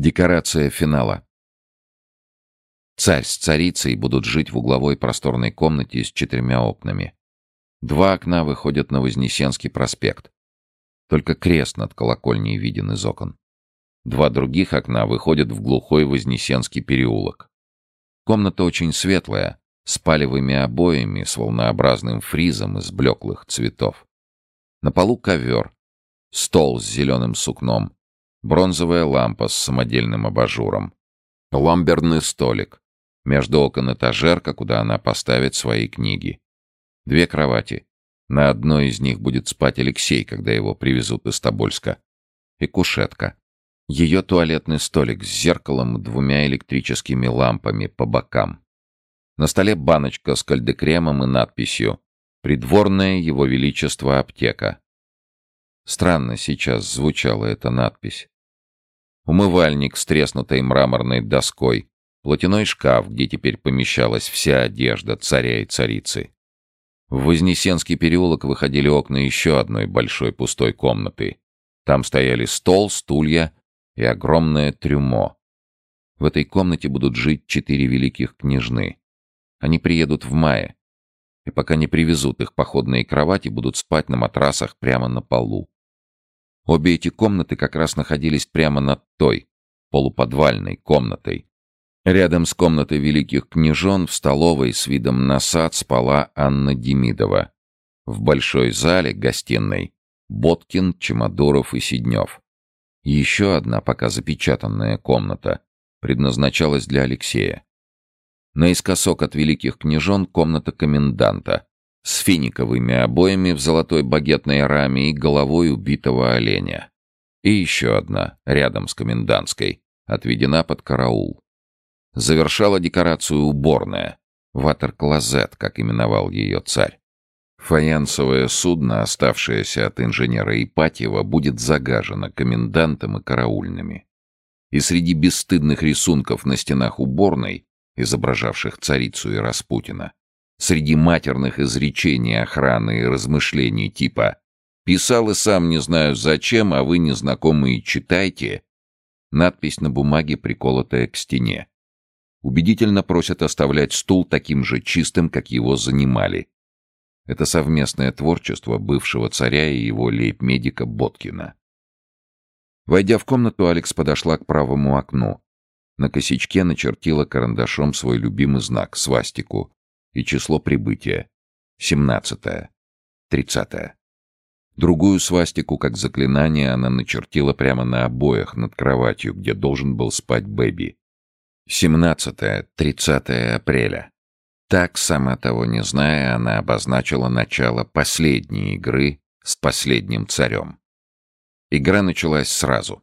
Декорация финала. Царь с царицей будут жить в угловой просторной комнате с четырьмя окнами. Два окна выходят на Вознесенский проспект. Только крест над колокольней виден из окон. Два других окна выходят в глухой Вознесенский переулок. Комната очень светлая, с палевыми обоями, с волнообразным фризом из блеклых цветов. На полу ковер, стол с зеленым сукном, бронзовая лампа с самодельным абажуром, ламберный столик, между окон этажерка, куда она поставит свои книги. Две кровати. На одной из них будет спать Алексей, когда его привезут из Тобольска. И кушетка. Ее туалетный столик с зеркалом и двумя электрическими лампами по бокам. На столе баночка с кальдекремом и надписью «Придворное Его Величество аптека». Странно сейчас звучала эта надпись. Умывальник с треснутой мраморной доской, платяной шкаф, где теперь помещалась вся одежда царя и царицы. В Вознесенский переулок выходили окна еще одной большой пустой комнаты. Там стояли стол, стулья и огромное трюмо. В этой комнате будут жить четыре великих княжны. Они приедут в мае. И пока не привезут их походные кровати, будут спать на матрасах прямо на полу. Обе эти комнаты как раз находились прямо над той, полуподвальной комнатой. Рядом с комнатой великих княжон в столовой с видом на сад спала Анна Демидова. В большой зале, гостиной, Боткин, Чемодоров и Сиднев. Еще одна пока запечатанная комната предназначалась для Алексея. Наискосок от великих княжон комната коменданта, с финиковыми обоями в золотой багетной раме и головой убитого оленя. И еще одна, рядом с комендантской, отведена под караул. Завершала декорацию уборная, ватер-клозет, как именовал ее царь. Фаянсовое судно, оставшееся от инженера Ипатьева, будет загажено комендантом и караульными. И среди бесстыдных рисунков на стенах уборной, изображавших царицу и Распутина, среди матерных изречений охраны и размышлений типа «Писал и сам не знаю зачем, а вы незнакомые читайте», надпись на бумаге, приколотая к стене. Убедительно просят оставлять стул таким же чистым, как его занимали. Это совместное творчество бывшего царя и его лейб-медика Боткина. Войдя в комнату, Алекс подошла к правому окну. На косячке начертила карандашом свой любимый знак — свастику, и число прибытия — 17 30 Другую свастику, как заклинание, она начертила прямо на обоях над кроватью, где должен был спать Бэби. 17-30 апреля. Так, сама того не зная, она обозначила начало последней игры с последним царем. Игра началась сразу.